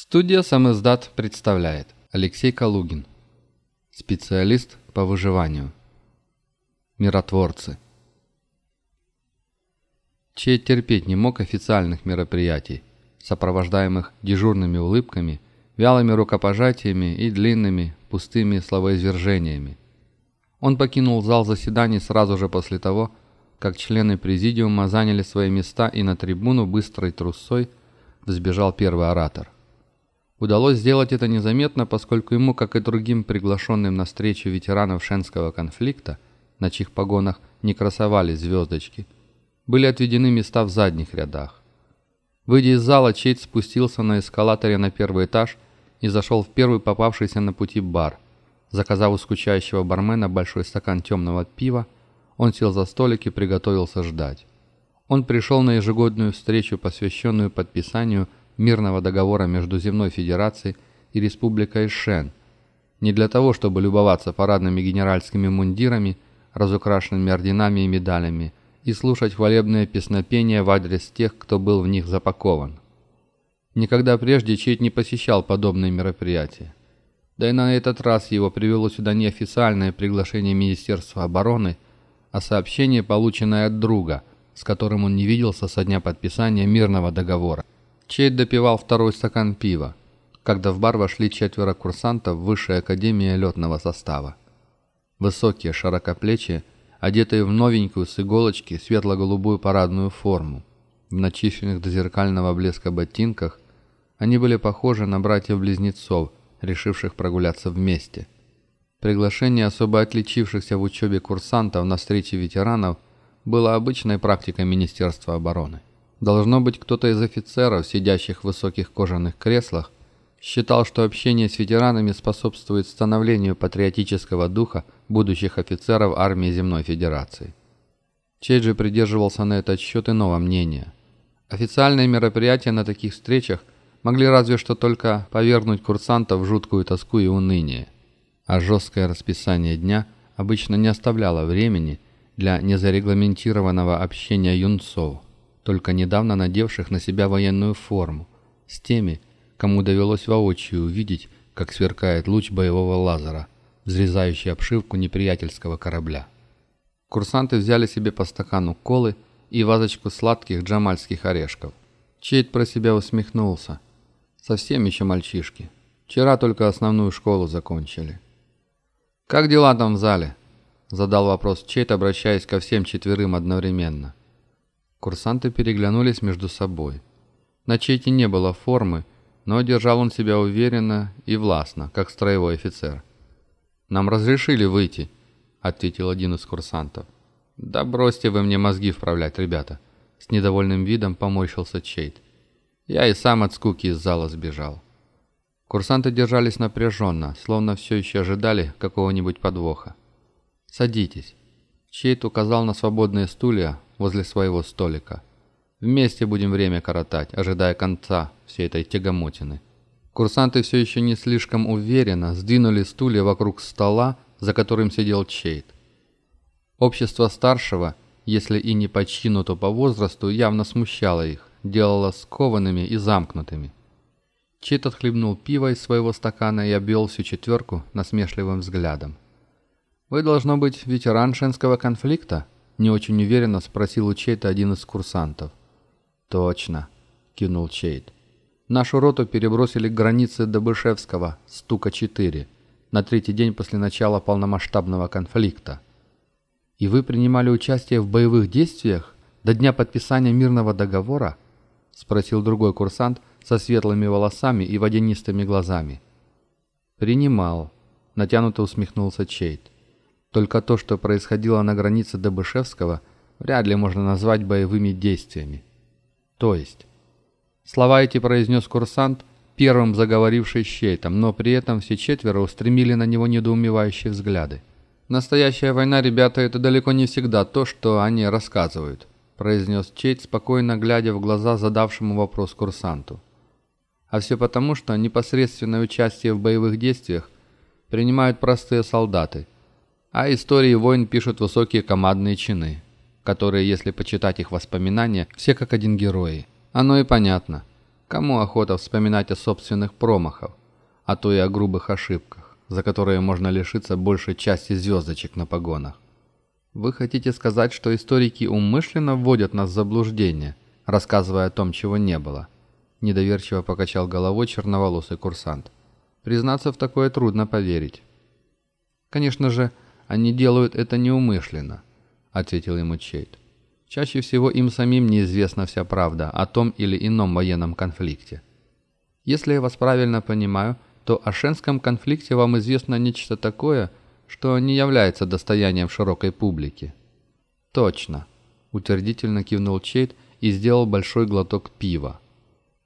Студия «Самиздат» представляет. Алексей Калугин. Специалист по выживанию. Миротворцы. Чей терпеть не мог официальных мероприятий, сопровождаемых дежурными улыбками, вялыми рукопожатиями и длинными, пустыми словоизвержениями. Он покинул зал заседаний сразу же после того, как члены президиума заняли свои места и на трибуну быстрой трусой взбежал первый оратор – Удалось сделать это незаметно, поскольку ему, как и другим приглашенным на встречу ветеранов Шенского конфликта, на чьих погонах не красовались звездочки, были отведены места в задних рядах. Выйдя из зала, Чейт спустился на эскалаторе на первый этаж и зашел в первый попавшийся на пути бар. Заказав у скучающего бармена большой стакан темного пива, он сел за столик и приготовился ждать. Он пришел на ежегодную встречу, посвященную подписанию мирного договора между Земной Федерацией и Республикой Шен, не для того, чтобы любоваться парадными генеральскими мундирами, разукрашенными орденами и медалями, и слушать хвалебные песнопения в адрес тех, кто был в них запакован. Никогда прежде Чейт не посещал подобные мероприятия. Да и на этот раз его привело сюда не официальное приглашение Министерства обороны, а сообщение, полученное от друга, с которым он не виделся со дня подписания мирного договора. Чейд допивал второй стакан пива, когда в бар вошли четверо курсантов Высшей Академии летного состава. Высокие, широкоплечие, одетые в новенькую с иголочки светло-голубую парадную форму. В начищенных до зеркального блеска ботинках они были похожи на братьев-близнецов, решивших прогуляться вместе. Приглашение особо отличившихся в учебе курсантов на встречи ветеранов было обычной практикой Министерства обороны. Должно быть, кто-то из офицеров, сидящих в высоких кожаных креслах, считал, что общение с ветеранами способствует становлению патриотического духа будущих офицеров армии Земной Федерации. Чейд же придерживался на этот счет иного мнения. Официальные мероприятия на таких встречах могли разве что только повергнуть курсантов в жуткую тоску и уныние, а жесткое расписание дня обычно не оставляло времени для незарегламентированного общения юнцов – только недавно надевших на себя военную форму, с теми, кому довелось воочию увидеть, как сверкает луч боевого лазера, взрезающий обшивку неприятельского корабля. Курсанты взяли себе по стакану колы и вазочку сладких джамальских орешков. Чейд про себя усмехнулся. Совсем еще мальчишки. Вчера только основную школу закончили. «Как дела там в зале?» Задал вопрос Чейд, обращаясь ко всем четверым одновременно. Курсанты переглянулись между собой. На Чейте не было формы, но держал он себя уверенно и властно, как строевой офицер. «Нам разрешили выйти», — ответил один из курсантов. «Да бросьте вы мне мозги вправлять, ребята», — с недовольным видом поморщился Чейт. «Я и сам от скуки из зала сбежал». Курсанты держались напряженно, словно все еще ожидали какого-нибудь подвоха. «Садитесь». Чейт указал на свободные стулья, возле своего столика. Вместе будем время коротать, ожидая конца всей этой тягомотины. Курсанты все еще не слишком уверенно сдвинули стулья вокруг стола, за которым сидел Чейт. Общество старшего, если и не по чину, то по возрасту, явно смущало их, делало скованными и замкнутыми. Чейт отхлебнул пиво из своего стакана и обвел всю четверку насмешливым взглядом. «Вы, должно быть, ветеран шенского конфликта?» Не очень уверенно спросил у Чейта один из курсантов. «Точно», — кивнул Чейт. «Нашу роту перебросили к границе Добышевского, Стука-4, на третий день после начала полномасштабного конфликта. И вы принимали участие в боевых действиях до дня подписания мирного договора?» — спросил другой курсант со светлыми волосами и водянистыми глазами. «Принимал», — натянуто усмехнулся Чейт. Только то, что происходило на границе Добышевского, вряд ли можно назвать боевыми действиями. То есть... Слова эти произнес курсант, первым заговоривший щейтом, но при этом все четверо устремили на него недоумевающие взгляды. «Настоящая война, ребята, это далеко не всегда то, что они рассказывают», произнес Чейт, спокойно глядя в глаза задавшему вопрос курсанту. «А все потому, что непосредственное участие в боевых действиях принимают простые солдаты – а истории войн пишут высокие командные чины, которые, если почитать их воспоминания, все как один герои. Оно и понятно. Кому охота вспоминать о собственных промахах, а то и о грубых ошибках, за которые можно лишиться большей части звездочек на погонах? Вы хотите сказать, что историки умышленно вводят нас в заблуждение, рассказывая о том, чего не было? Недоверчиво покачал головой черноволосый курсант. Признаться в такое трудно поверить. Конечно же, они делают это неумышленно, ответил ему Чейт. Чаще всего им самим неизвестна вся правда о том или ином военном конфликте. Если я вас правильно понимаю, то о Шенском конфликте вам известно нечто такое, что не является достоянием широкой публики. Точно, утвердительно кивнул Чейт и сделал большой глоток пива.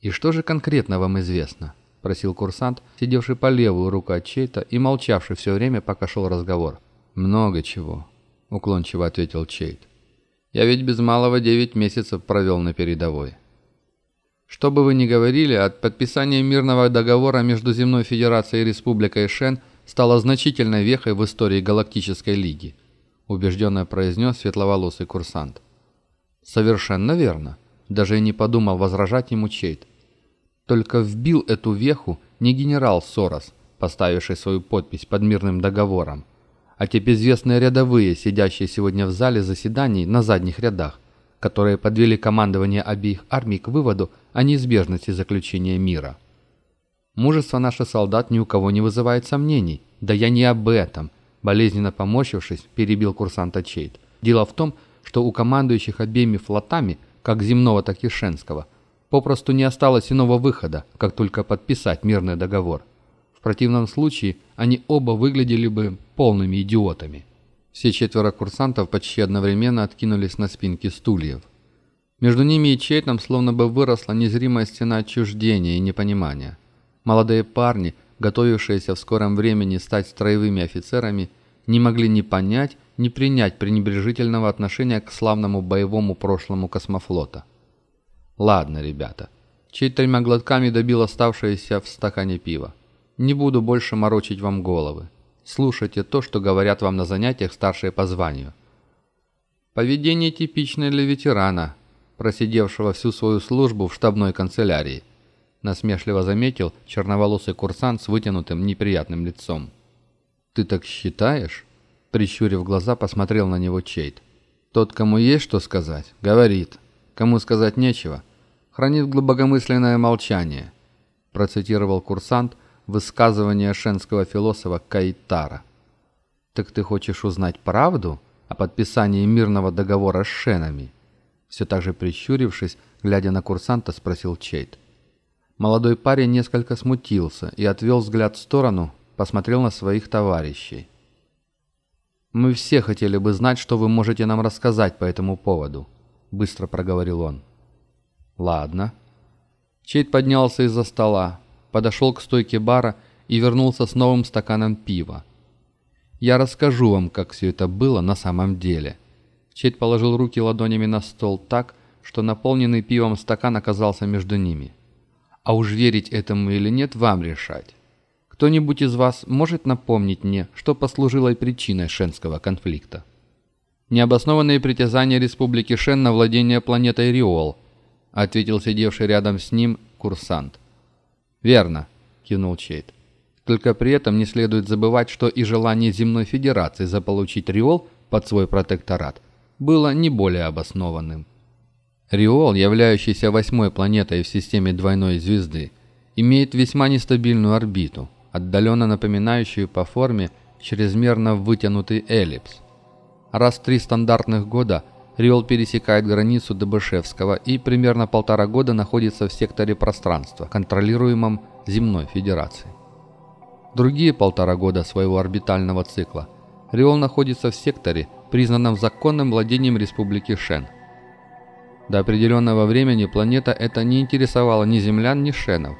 И что же конкретно вам известно? просил курсант, сидевший по левую руку от Чейта и молчавший все время, пока шел разговор. «Много чего», — уклончиво ответил Чейт. «Я ведь без малого девять месяцев провел на передовой». Что бы вы ни говорили, от подписания мирного договора между Земной Федерацией и Республикой Шен стало значительной вехой в истории Галактической Лиги, убежденно произнес светловолосый курсант. Совершенно верно. Даже и не подумал возражать ему Чейт. Только вбил эту веху не генерал Сорос, поставивший свою подпись под мирным договором, а те безвестные рядовые, сидящие сегодня в зале заседаний на задних рядах, которые подвели командование обеих армий к выводу о неизбежности заключения мира. Мужество наших солдат ни у кого не вызывает сомнений. Да я не об этом, болезненно поморщившись, перебил курсанта Чейт. Дело в том, что у командующих обеими флотами, как земного, так и шенского, попросту не осталось иного выхода, как только подписать мирный договор. Противном случае они оба выглядели бы полными идиотами. Все четверо курсантов почти одновременно откинулись на спинки стульев. Между ними и Чейтом словно бы выросла незримая стена отчуждения и непонимания. Молодые парни, готовившиеся в скором времени стать строевыми офицерами, не могли ни понять, ни принять пренебрежительного отношения к славному боевому прошлому космофлота. «Ладно, ребята». Чейт тремя глотками добил оставшееся в стакане пива. «Не буду больше морочить вам головы. Слушайте то, что говорят вам на занятиях старшие по званию. Поведение типичное для ветерана, просидевшего всю свою службу в штабной канцелярии, насмешливо заметил черноволосый курсант с вытянутым неприятным лицом. «Ты так считаешь?» Прищурив глаза, посмотрел на него Чейт. «Тот, кому есть что сказать, говорит. Кому сказать нечего, хранит глубокомысленное молчание», процитировал курсант, высказывание шенского философа Кайтара. «Так ты хочешь узнать правду о подписании мирного договора с шенами?» Все так же прищурившись, глядя на курсанта, спросил Чейт. Молодой парень несколько смутился и отвел взгляд в сторону, посмотрел на своих товарищей. «Мы все хотели бы знать, что вы можете нам рассказать по этому поводу», — быстро проговорил он. «Ладно». Чейт поднялся из-за стола, подошел к стойке бара и вернулся с новым стаканом пива. «Я расскажу вам, как все это было на самом деле». Чейд положил руки ладонями на стол так, что наполненный пивом стакан оказался между ними. А уж верить этому или нет, вам решать. Кто-нибудь из вас может напомнить мне, что послужило причиной Шенского конфликта? Необоснованные притязания Республики Шен на владение планетой Риол, ответил сидевший рядом с ним курсант. «Верно», – кивнул Чейт. «Только при этом не следует забывать, что и желание Земной Федерации заполучить Риол под свой протекторат было не более обоснованным. Риол, являющийся восьмой планетой в системе двойной звезды, имеет весьма нестабильную орбиту, отдаленно напоминающую по форме чрезмерно вытянутый эллипс. Раз в три стандартных года Риол пересекает границу Дебышевского и примерно полтора года находится в секторе пространства, контролируемом Земной Федерацией. Другие полтора года своего орбитального цикла Риол находится в секторе, признанном законным владением Республики Шен. До определенного времени планета эта не интересовала ни землян, ни шенов,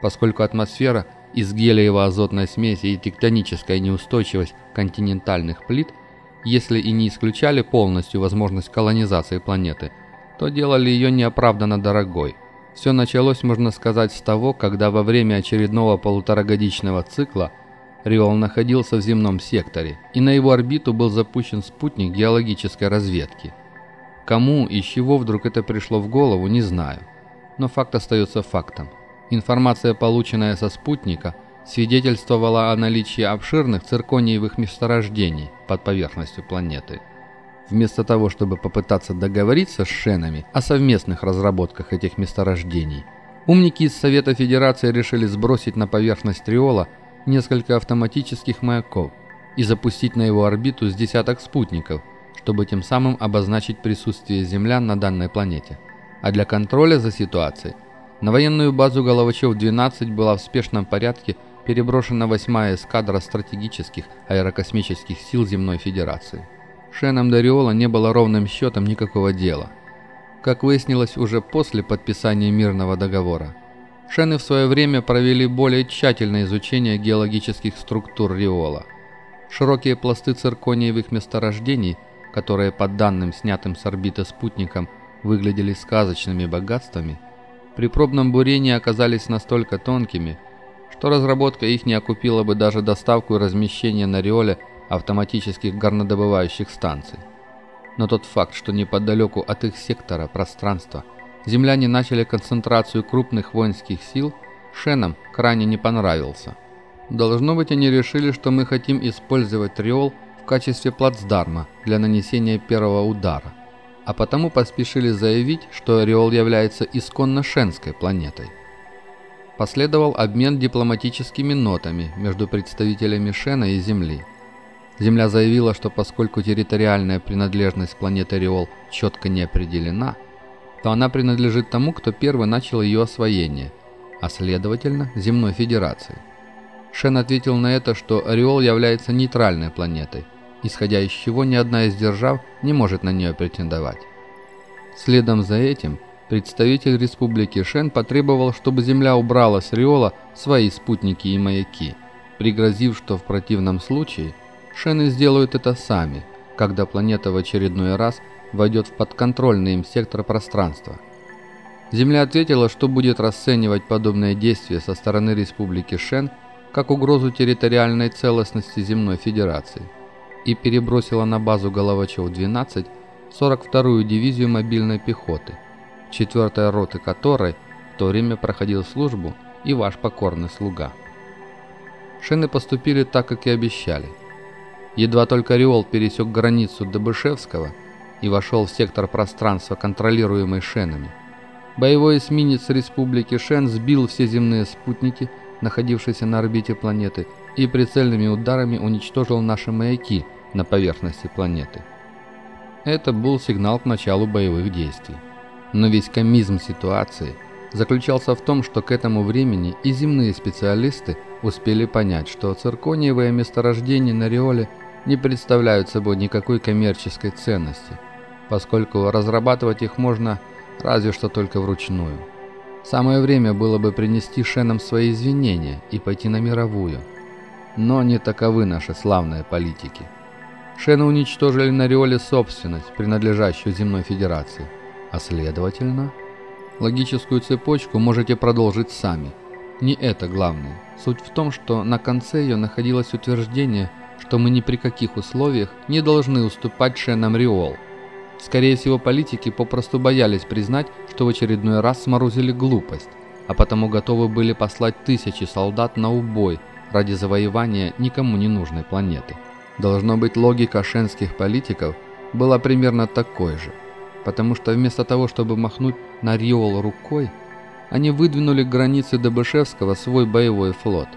поскольку атмосфера из гелиево-азотной смеси и тектоническая неустойчивость континентальных плит – если и не исключали полностью возможность колонизации планеты, то делали ее неоправданно дорогой. Все началось, можно сказать, с того, когда во время очередного полуторагодичного цикла Риол находился в земном секторе, и на его орбиту был запущен спутник геологической разведки. Кому и с чего вдруг это пришло в голову, не знаю. Но факт остается фактом. Информация, полученная со спутника, свидетельствовала о наличии обширных циркониевых месторождений под поверхностью планеты. Вместо того, чтобы попытаться договориться с Шенами о совместных разработках этих месторождений, умники из Совета Федерации решили сбросить на поверхность Риола несколько автоматических маяков и запустить на его орбиту с десяток спутников, чтобы тем самым обозначить присутствие землян на данной планете. А для контроля за ситуацией на военную базу Головачев-12 была в спешном порядке переброшена 8-я эскадра стратегических аэрокосмических сил Земной Федерации. Шенам Дариола не было ровным счетом никакого дела. Как выяснилось уже после подписания мирного договора, Шены в свое время провели более тщательное изучение геологических структур Риола. Широкие пласты циркониевых месторождений, которые по данным, снятым с орбиты спутником, выглядели сказочными богатствами, при пробном бурении оказались настолько тонкими, что разработка их не окупила бы даже доставку и размещение на Риоле автоматических горнодобывающих станций. Но тот факт, что неподалеку от их сектора пространства земляне начали концентрацию крупных воинских сил, Шенам крайне не понравился. Должно быть, они решили, что мы хотим использовать Риол в качестве плацдарма для нанесения первого удара, а потому поспешили заявить, что Риол является исконно шенской планетой. Последовал обмен дипломатическими нотами между представителями Шена и Земли – Земля заявила, что поскольку территориальная принадлежность планеты Риол четко не определена, то она принадлежит тому, кто первый начал ее освоение, а следовательно, Земной Федерации. Шен ответил на это, что Риол является нейтральной планетой, исходя из чего ни одна из держав не может на нее претендовать. Следом за этим представитель Республики Шен потребовал, чтобы Земля убрала с Риола свои спутники и маяки, пригрозив, что в противном случае – Шены сделают это сами, когда планета в очередной раз войдет в подконтрольный им сектор пространства. Земля ответила, что будет расценивать подобное действие со стороны Республики Шен как угрозу территориальной целостности Земной Федерации и перебросила на базу Головачев-12 42-ю дивизию мобильной пехоты, 4-я роты которой в то время проходил службу и ваш покорный слуга. Шены поступили так, как и обещали – Едва только Риол пересек границу Добышевского и вошел в сектор пространства, контролируемый Шенами, боевой эсминец Республики Шен сбил все земные спутники, находившиеся на орбите планеты, и прицельными ударами уничтожил наши маяки на поверхности планеты. Это был сигнал к началу боевых действий. Но весь комизм ситуации заключался в том, что к этому времени и земные специалисты успели понять, что циркониевые месторождения на Риоле – не представляют собой никакой коммерческой ценности, поскольку разрабатывать их можно разве что только вручную. Самое время было бы принести Шенам свои извинения и пойти на мировую. Но не таковы наши славные политики. Шены уничтожили на Риоле собственность, принадлежащую Земной Федерации, а следовательно, логическую цепочку можете продолжить сами. Не это главное. Суть в том, что на конце ее находилось утверждение – что мы ни при каких условиях не должны уступать Шенам Риол. Скорее всего, политики попросту боялись признать, что в очередной раз сморозили глупость, а потому готовы были послать тысячи солдат на убой ради завоевания никому не нужной планеты. Должно быть, логика шенских политиков была примерно такой же, потому что вместо того, чтобы махнуть на Риол рукой, они выдвинули к границе Добышевского свой боевой флот.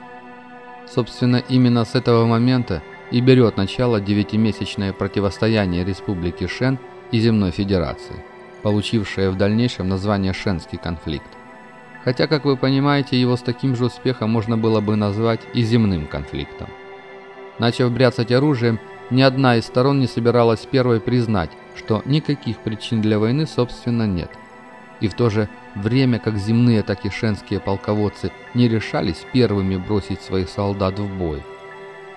Собственно, именно с этого момента и берет начало девятимесячное противостояние Республики Шен и Земной Федерации, получившее в дальнейшем название Шенский конфликт. Хотя, как вы понимаете, его с таким же успехом можно было бы назвать и земным конфликтом. Начав бряцать оружием, ни одна из сторон не собиралась первой признать, что никаких причин для войны, собственно, нет. И в то же время как земные, так и шенские полководцы не решались первыми бросить своих солдат в бой –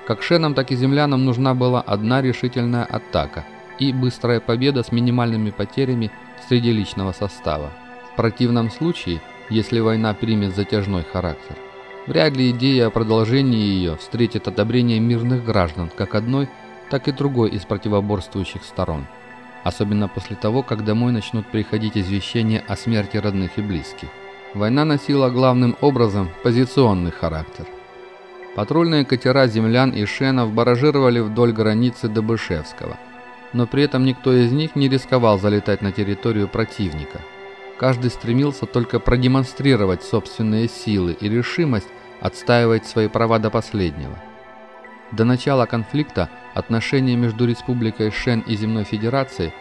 как шенам, так и землянам нужна была одна решительная атака и быстрая победа с минимальными потерями среди личного состава. В противном случае, если война примет затяжной характер, вряд ли идея о продолжении ее встретит одобрение мирных граждан как одной, так и другой из противоборствующих сторон. Особенно после того, как домой начнут приходить извещения о смерти родных и близких. Война носила главным образом позиционный характер. Патрульные катера землян и шенов баражировали вдоль границы Добышевского, но при этом никто из них не рисковал залетать на территорию противника. Каждый стремился только продемонстрировать собственные силы и решимость отстаивать свои права до последнего. До начала конфликта отношения между Республикой Шен и Земной Федерацией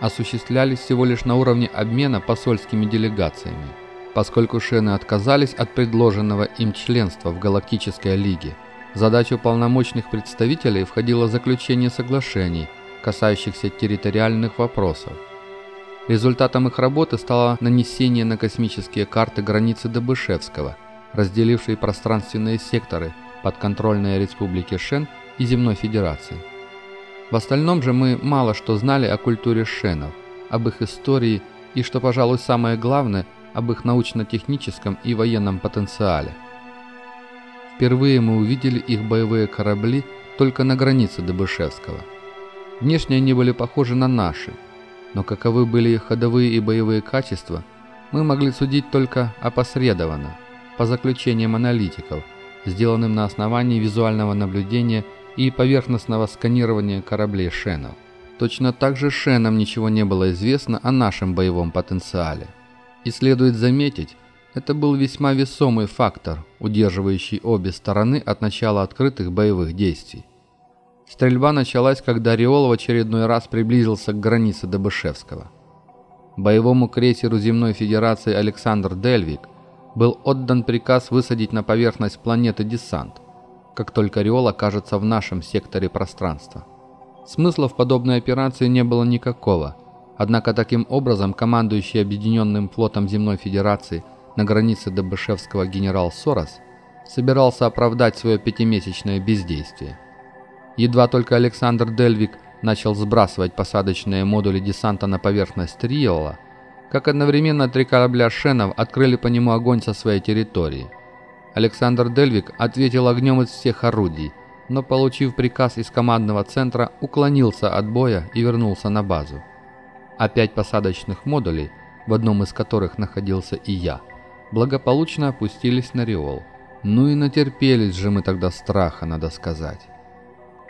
осуществлялись всего лишь на уровне обмена посольскими делегациями, поскольку Шены отказались от предложенного им членства в Галактической Лиге. В задачу полномочных представителей входило заключение соглашений, касающихся территориальных вопросов. Результатом их работы стало нанесение на космические карты границы Добышевского, разделившие пространственные секторы – подконтрольные Республике Шен и Земной Федерации. В остальном же мы мало что знали о культуре шенов, об их истории и, что, пожалуй, самое главное, об их научно-техническом и военном потенциале. Впервые мы увидели их боевые корабли только на границе Добышевского. Внешне они были похожи на наши, но каковы были их ходовые и боевые качества, мы могли судить только опосредованно, по заключениям аналитиков – сделанным на основании визуального наблюдения и поверхностного сканирования кораблей Шенов. Точно так же Шенам ничего не было известно о нашем боевом потенциале. И следует заметить, это был весьма весомый фактор, удерживающий обе стороны от начала открытых боевых действий. Стрельба началась, когда Риол в очередной раз приблизился к границе Добышевского. Боевому крейсеру Земной Федерации Александр Дельвик был отдан приказ высадить на поверхность планеты десант, как только Риол окажется в нашем секторе пространства. Смысла в подобной операции не было никакого, однако таким образом командующий Объединенным флотом Земной Федерации на границе Добышевского генерал Сорос собирался оправдать свое пятимесячное бездействие. Едва только Александр Дельвик начал сбрасывать посадочные модули десанта на поверхность Риола, как одновременно три корабля Шенов открыли по нему огонь со своей территории. Александр Дельвик ответил огнем из всех орудий, но, получив приказ из командного центра, уклонился от боя и вернулся на базу. А пять посадочных модулей, в одном из которых находился и я, благополучно опустились на Риол. Ну и натерпелись же мы тогда страха, надо сказать.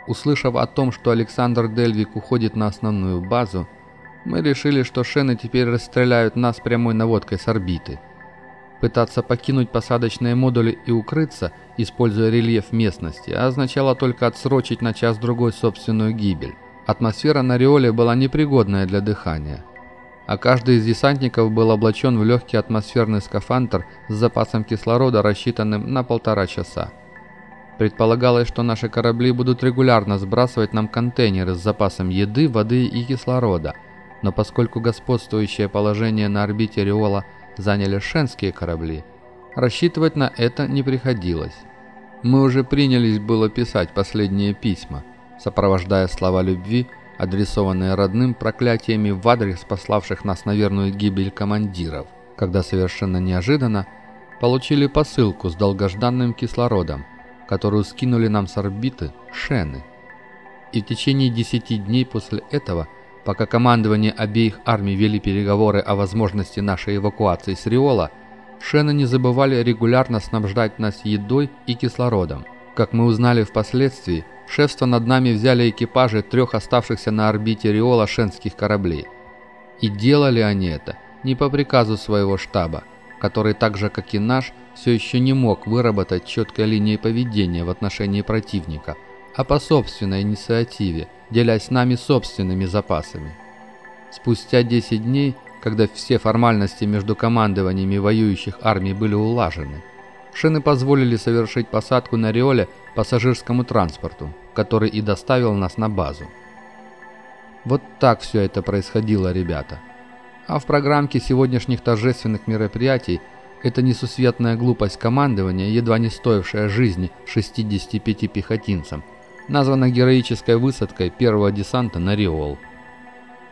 Услышав о том, что Александр Дельвик уходит на основную базу, мы решили, что шены теперь расстреляют нас прямой наводкой с орбиты. Пытаться покинуть посадочные модули и укрыться, используя рельеф местности, означало только отсрочить на час-другой собственную гибель. Атмосфера на Риоле была непригодная для дыхания. А каждый из десантников был облачен в легкий атмосферный скафандр с запасом кислорода, рассчитанным на полтора часа. Предполагалось, что наши корабли будут регулярно сбрасывать нам контейнеры с запасом еды, воды и кислорода – но поскольку господствующее положение на орбите Риола заняли шенские корабли, рассчитывать на это не приходилось. Мы уже принялись было писать последние письма, сопровождая слова любви, адресованные родным проклятиями в адрес пославших нас на верную гибель командиров, когда совершенно неожиданно получили посылку с долгожданным кислородом, которую скинули нам с орбиты Шены. И в течение 10 дней после этого – Пока командование обеих армий вели переговоры о возможности нашей эвакуации с Риола, Шены не забывали регулярно снабжать нас едой и кислородом. Как мы узнали впоследствии, шефство над нами взяли экипажи трех оставшихся на орбите Риола шенских кораблей. И делали они это не по приказу своего штаба, который так же как и наш, все еще не мог выработать четкой линии поведения в отношении противника, а по собственной инициативе – делясь нами собственными запасами. Спустя 10 дней, когда все формальности между командованиями воюющих армий были улажены, Шины позволили совершить посадку на Риоле пассажирскому транспорту, который и доставил нас на базу. Вот так все это происходило, ребята. А в программке сегодняшних торжественных мероприятий эта несусветная глупость командования, едва не стоившая жизни 65 пехотинцам – названа героической высадкой первого десанта на Риол.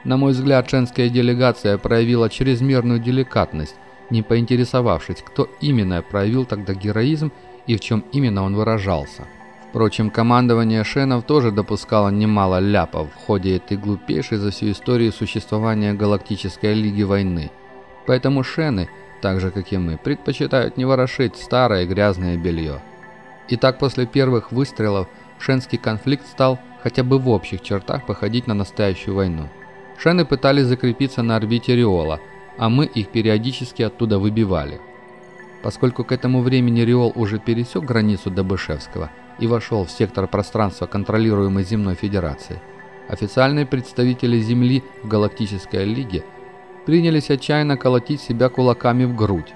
На мой взгляд, женская делегация проявила чрезмерную деликатность, не поинтересовавшись, кто именно проявил тогда героизм и в чем именно он выражался. Впрочем, командование Шенов тоже допускало немало ляпов в ходе этой глупейшей за всю историю существования Галактической Лиги Войны. Поэтому Шены, так же как и мы, предпочитают не ворошить старое грязное белье. И так после первых выстрелов шенский конфликт стал хотя бы в общих чертах походить на настоящую войну. Шены пытались закрепиться на орбите Риола, а мы их периодически оттуда выбивали. Поскольку к этому времени Риол уже пересек границу Добышевского – и вошел в сектор пространства, контролируемый Земной Федерацией, официальные представители Земли в Галактической Лиге принялись отчаянно колотить себя кулаками в грудь,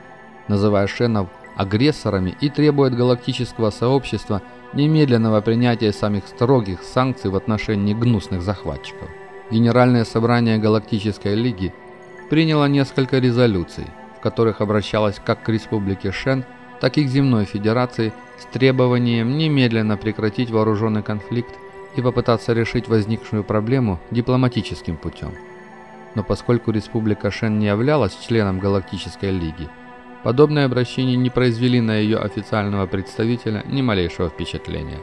называя шенов агрессорами и требуя от галактического сообщества немедленного принятия самых строгих санкций в отношении гнусных захватчиков. Генеральное собрание Галактической Лиги приняло несколько резолюций, в которых обращалось как к Республике Шен, так и к Земной Федерации с требованием немедленно прекратить вооруженный конфликт и попытаться решить возникшую проблему дипломатическим путем. Но поскольку Республика Шен не являлась членом Галактической Лиги, подобные обращения не произвели на ее официального представителя ни малейшего впечатления.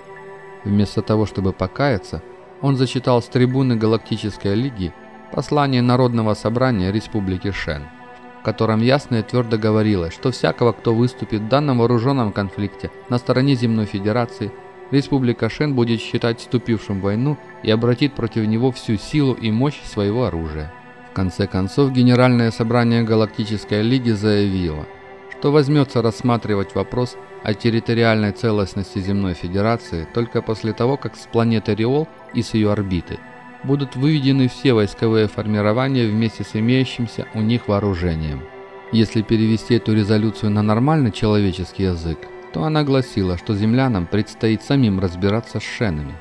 Вместо того, чтобы покаяться, он зачитал с трибуны Галактической Лиги послание Народного собрания Республики Шен – в котором ясно и твердо говорилось, что всякого, кто выступит в данном вооруженном конфликте на стороне Земной Федерации, Республика Шен будет считать вступившим в войну и обратит против него всю силу и мощь своего оружия. В конце концов, Генеральное собрание Галактической Лиги заявило, что возьмется рассматривать вопрос о территориальной целостности Земной Федерации только после того, как с планеты Риол и с ее орбиты – будут выведены все войсковые формирования вместе с имеющимся у них вооружением. Если перевести эту резолюцию на нормальный человеческий язык, то она гласила, что землянам предстоит самим разбираться с шенами.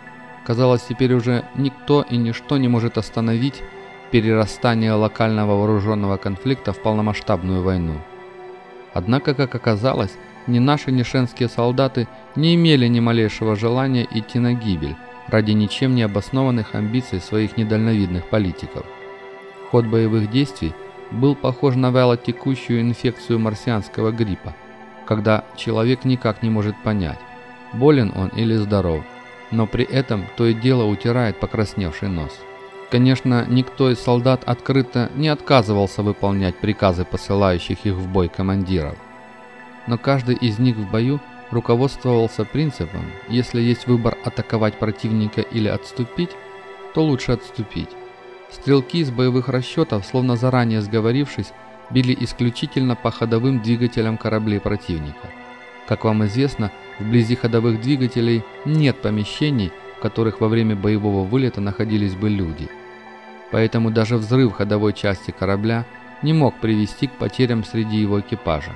Казалось, теперь уже никто и ничто не может остановить перерастание локального вооруженного конфликта в полномасштабную войну. Однако, как оказалось, ни наши, ни шенские солдаты не имели ни малейшего желания идти на гибель, ради ничем не обоснованных амбиций своих недальновидных политиков. Ход боевых действий был похож на вялотекущую инфекцию марсианского гриппа, когда человек никак не может понять, болен он или здоров, но при этом то и дело утирает покрасневший нос. Конечно, никто из солдат открыто не отказывался выполнять приказы посылающих их в бой командиров, но каждый из них в бою – руководствовался принципом, если есть выбор атаковать противника или отступить, то лучше отступить. Стрелки из боевых расчетов, словно заранее сговорившись, били исключительно по ходовым двигателям кораблей противника. Как вам известно, вблизи ходовых двигателей нет помещений, в которых во время боевого вылета находились бы люди. Поэтому даже взрыв ходовой части корабля не мог привести к потерям среди его экипажа.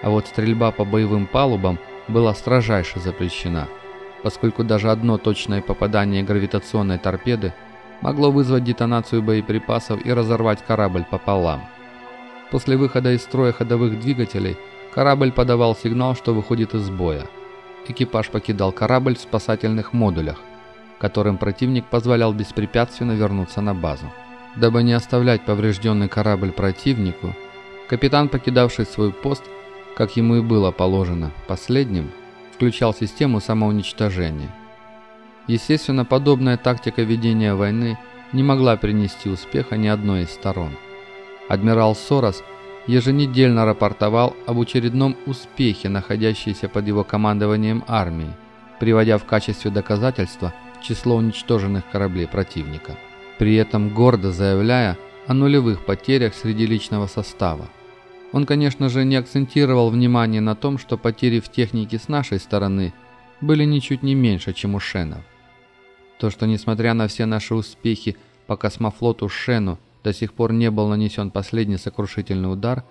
А вот стрельба по боевым палубам – была строжайше запрещена, поскольку даже одно точное попадание гравитационной торпеды могло вызвать детонацию боеприпасов и разорвать корабль пополам. После выхода из строя ходовых двигателей корабль подавал сигнал, что выходит из боя. Экипаж покидал корабль в спасательных модулях, которым противник позволял беспрепятственно вернуться на базу. Дабы не оставлять поврежденный корабль противнику, капитан, покидавший свой пост, как ему и было положено, последним включал систему самоуничтожения. Естественно, подобная тактика ведения войны не могла принести успеха ни одной из сторон. Адмирал Сорос еженедельно рапортовал об очередном успехе, находящейся под его командованием армии, приводя в качестве доказательства число уничтоженных кораблей противника, при этом гордо заявляя о нулевых потерях среди личного состава. Он, конечно же, не акцентировал внимание на том, что потери в технике с нашей стороны были ничуть не меньше, чем у Шенов. То, что несмотря на все наши успехи по космофлоту Шену до сих пор не был нанесен последний сокрушительный удар,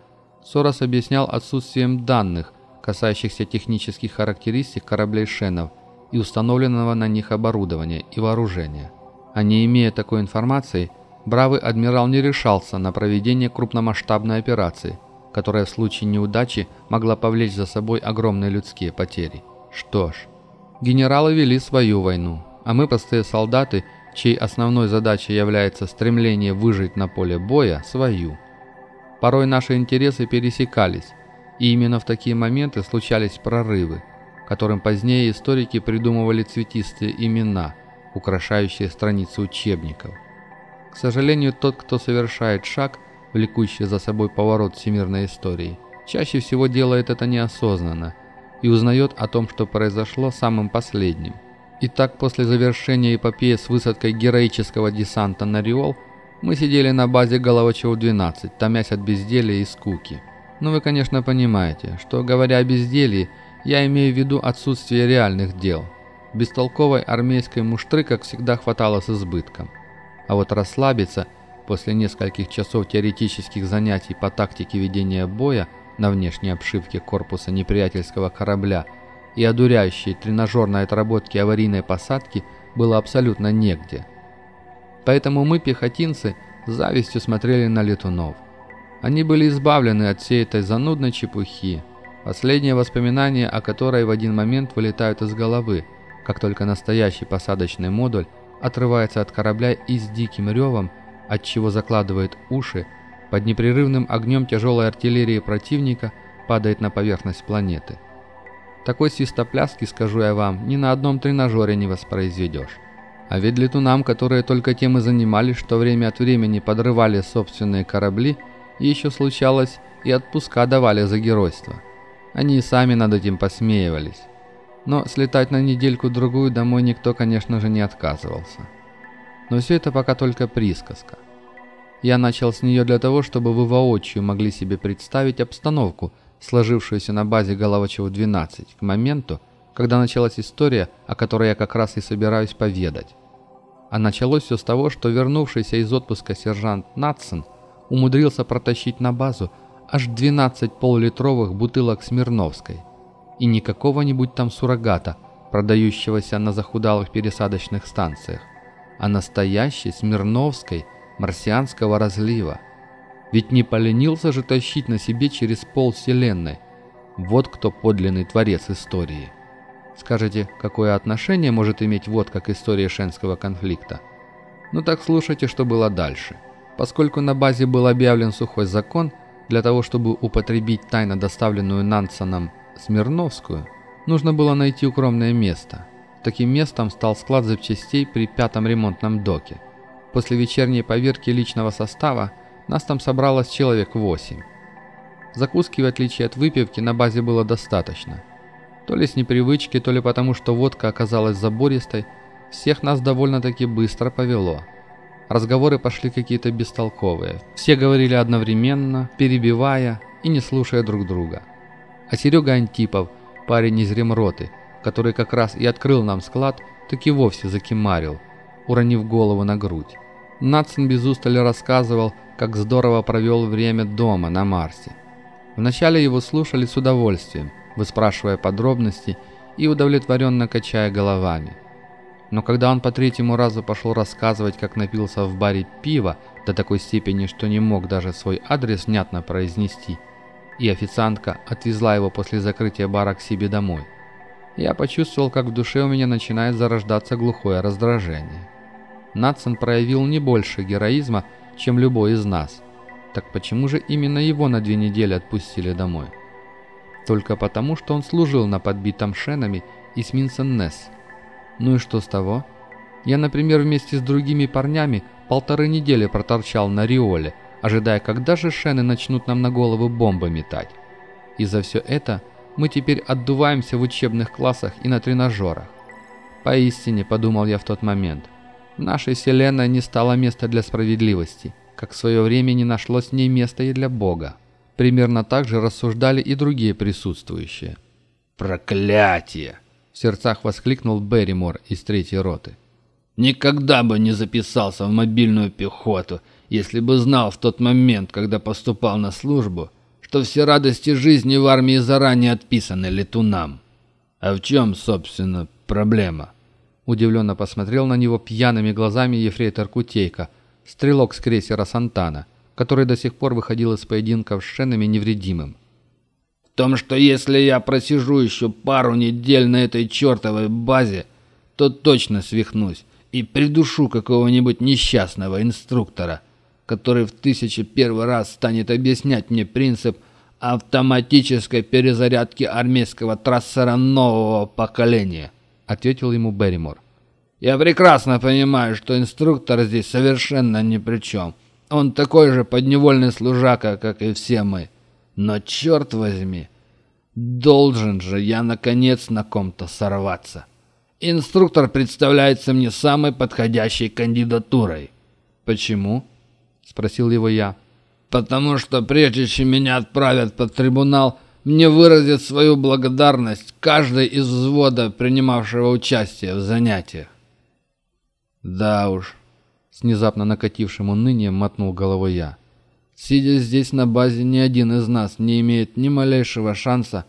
Сорос объяснял отсутствием данных, касающихся технических характеристик кораблей Шенов и установленного на них оборудования и вооружения. А не имея такой информации, бравый адмирал не решался на проведение крупномасштабной операции – которая в случае неудачи могла повлечь за собой огромные людские потери. Что ж, генералы вели свою войну, а мы, простые солдаты, чьей основной задачей является стремление выжить на поле боя, свою. Порой наши интересы пересекались, и именно в такие моменты случались прорывы, которым позднее историки придумывали цветистые имена, украшающие страницы учебников. К сожалению, тот, кто совершает шаг, влекущий за собой поворот всемирной истории, чаще всего делает это неосознанно и узнает о том, что произошло самым последним. Итак, после завершения эпопеи с высадкой героического десанта на Риол, мы сидели на базе Головачева-12, томясь от безделия и скуки. Но вы, конечно, понимаете, что, говоря о безделье, я имею в виду отсутствие реальных дел. Бестолковой армейской муштры, как всегда, хватало с избытком. А вот расслабиться после нескольких часов теоретических занятий по тактике ведения боя на внешней обшивке корпуса неприятельского корабля и одуряющей тренажерной отработки аварийной посадки было абсолютно негде. Поэтому мы, пехотинцы, с завистью смотрели на летунов. Они были избавлены от всей этой занудной чепухи, последние воспоминания о которой в один момент вылетают из головы, как только настоящий посадочный модуль отрывается от корабля и с диким ревом, от чего закладывает уши, под непрерывным огнем тяжелой артиллерии противника падает на поверхность планеты. Такой свистопляски, скажу я вам, ни на одном тренажере не воспроизведешь. А ведь летунам, которые только тем и занимались, что время от времени подрывали собственные корабли, еще случалось и отпуска давали за геройство. Они и сами над этим посмеивались. Но слетать на недельку-другую домой никто, конечно же, не отказывался. Но все это пока только присказка. Я начал с нее для того, чтобы вы воочию могли себе представить обстановку, сложившуюся на базе Головачева-12, к моменту, когда началась история, о которой я как раз и собираюсь поведать. А началось все с того, что вернувшийся из отпуска сержант Натсон умудрился протащить на базу аж 12 полулитровых бутылок Смирновской. И не какого-нибудь там суррогата, продающегося на захудалых пересадочных станциях, а настоящей Смирновской марсианского разлива. Ведь не поленился же тащить на себе через пол вселенной. Вот кто подлинный творец истории. Скажете, какое отношение может иметь водка к истории шенского конфликта? Ну так слушайте, что было дальше. Поскольку на базе был объявлен сухой закон, для того, чтобы употребить тайно доставленную Нансоном Смирновскую, нужно было найти укромное место. Таким местом стал склад запчастей при пятом ремонтном доке. После вечерней поверки личного состава нас там собралось человек 8. Закуски, в отличие от выпивки, на базе было достаточно – то ли с непривычки, то ли потому, что водка оказалась забористой, всех нас довольно-таки быстро повело. Разговоры пошли какие-то бестолковые. Все говорили одновременно, перебивая и не слушая друг друга. А Серега Антипов, парень из ремроты, который как раз и открыл нам склад, так и вовсе закимарил, уронив голову на грудь. Натсон без устали рассказывал, как здорово провел время дома на Марсе. Вначале его слушали с удовольствием – выспрашивая подробности и удовлетворенно качая головами. Но когда он по третьему разу пошел рассказывать, как напился в баре пива до такой степени, что не мог даже свой адрес внятно произнести, и официантка отвезла его после закрытия бара к себе домой, я почувствовал, как в душе у меня начинает зарождаться глухое раздражение. Натсон проявил не больше героизма, чем любой из нас. Так почему же именно его на две недели отпустили домой? только потому, что он служил на подбитом шенами эсминце Несс. Ну и что с того? Я, например, вместе с другими парнями полторы недели проторчал на Риоле, ожидая, когда же шены начнут нам на головы бомбы метать. И за все это мы теперь отдуваемся в учебных классах и на тренажерах. Поистине, подумал я в тот момент, в нашей вселенной не стало места для справедливости, как в свое время не нашлось в ней места и для Бога. Примерно так же рассуждали и другие присутствующие. «Проклятие!» — в сердцах воскликнул Берримор из третьей роты. «Никогда бы не записался в мобильную пехоту, если бы знал в тот момент, когда поступал на службу, что все радости жизни в армии заранее отписаны летунам. А в чем, собственно, проблема?» Удивленно посмотрел на него пьяными глазами ефрейтор Кутейка, стрелок с крейсера «Сантана», который до сих пор выходил из поединков с Шенами невредимым. «В том, что если я просижу еще пару недель на этой чертовой базе, то точно свихнусь и придушу какого-нибудь несчастного инструктора, который в тысячи первый раз станет объяснять мне принцип автоматической перезарядки армейского трассера нового поколения», — ответил ему Берримор. «Я прекрасно понимаю, что инструктор здесь совершенно ни при чем. Он такой же подневольный служака, как и все мы. Но черт возьми, должен же я наконец на ком-то сорваться. Инструктор представляется мне самой подходящей кандидатурой». «Почему?» — спросил его я потому что прежде чем меня отправят под трибунал, мне выразят свою благодарность каждый из взвода, принимавшего участие в занятиях. Да уж, с внезапно накатившим унынием мотнул головой я. Сидя здесь на базе, ни один из нас не имеет ни малейшего шанса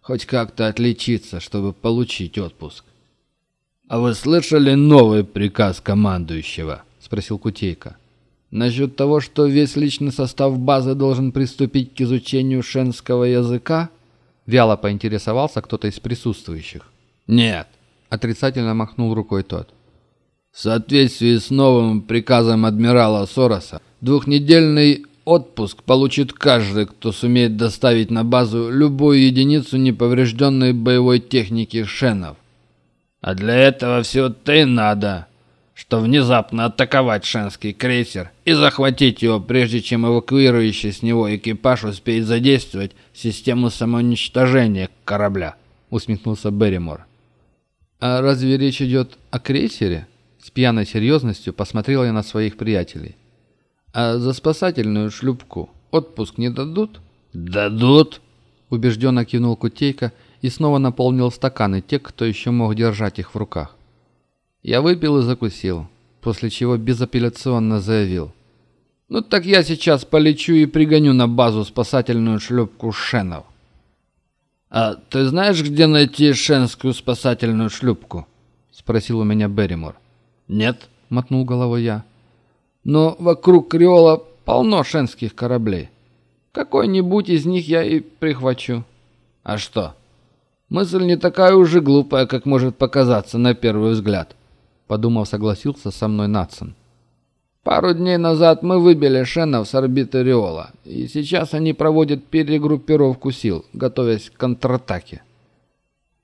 хоть как-то отличиться, чтобы получить отпуск. «А вы слышали новый приказ командующего?» — спросил Кутейка. Насчет того, что весь личный состав базы должен приступить к изучению шенского языка, вяло поинтересовался кто-то из присутствующих. Нет, отрицательно махнул рукой тот. В соответствии с новым приказом адмирала Сороса, двухнедельный отпуск получит каждый, кто сумеет доставить на базу любую единицу неповрежденной боевой техники шенов. А для этого все-то и надо что внезапно атаковать шенский крейсер и захватить его, прежде чем эвакуирующий с него экипаж успеет задействовать систему самоуничтожения корабля», — усмехнулся Берримор. «А разве речь идет о крейсере?» С пьяной серьезностью посмотрел я на своих приятелей. «А за спасательную шлюпку отпуск не дадут?» «Дадут!» — убежденно кивнул Кутейка и снова наполнил стаканы тех, кто еще мог держать их в руках. Я выпил и закусил, после чего безапелляционно заявил. «Ну так я сейчас полечу и пригоню на базу спасательную шлюпку Шенов». «А ты знаешь, где найти шенскую спасательную шлюпку?» — спросил у меня Берримор. «Нет», — мотнул головой я. «Но вокруг Криола полно шенских кораблей. Какой-нибудь из них я и прихвачу». «А что?» «Мысль не такая уже глупая, как может показаться на первый взгляд». Подумав, согласился со мной Натсон. Пару дней назад мы выбили шенов с орбиты Риола, и сейчас они проводят перегруппировку сил, готовясь к контратаке.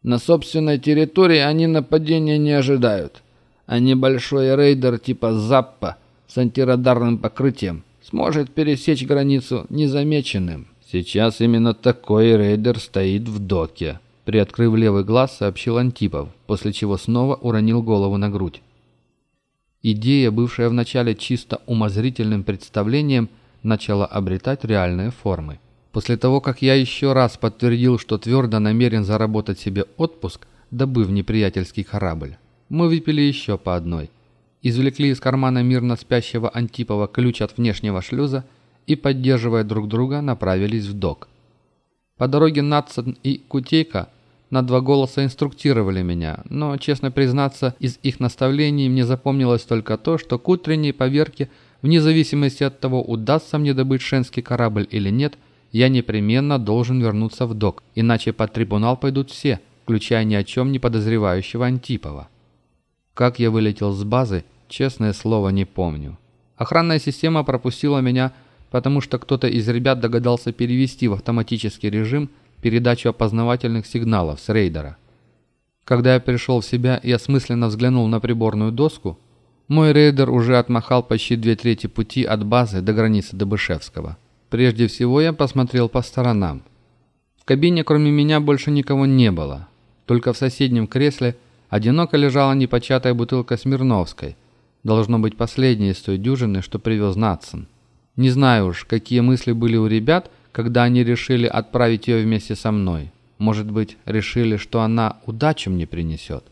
На собственной территории они нападения не ожидают, а небольшой рейдер типа Заппа с антирадарным покрытием сможет пересечь границу незамеченным. Сейчас именно такой рейдер стоит в доке. Приоткрыв левый глаз, сообщил Антипов, после чего снова уронил голову на грудь. Идея, бывшая вначале чисто умозрительным представлением, начала обретать реальные формы. После того, как я еще раз подтвердил, что твердо намерен заработать себе отпуск, добыв неприятельский корабль, мы выпили еще по одной. Извлекли из кармана мирно спящего Антипова ключ от внешнего шлюза и, поддерживая друг друга, направились в док. По дороге Натсон и Кутейка на два голоса инструктировали меня, но, честно признаться, из их наставлений мне запомнилось только то, что к утренней поверке, вне зависимости от того, удастся мне добыть шенский корабль или нет, я непременно должен вернуться в док, иначе под трибунал пойдут все, включая ни о чем не подозревающего Антипова. Как я вылетел с базы, честное слово, не помню. Охранная система пропустила меня потому что кто-то из ребят догадался перевести в автоматический режим передачу опознавательных сигналов с рейдера. Когда я пришел в себя и осмысленно взглянул на приборную доску, мой рейдер уже отмахал почти две трети пути от базы до границы Добышевского. Прежде всего я посмотрел по сторонам. В кабине кроме меня больше никого не было. Только в соседнем кресле одиноко лежала непочатая бутылка Смирновской. Должно быть последняя из той дюжины, что привез Натсон. Не знаю уж, какие мысли были у ребят, когда они решили отправить ее вместе со мной. Может быть, решили, что она удачу мне принесет.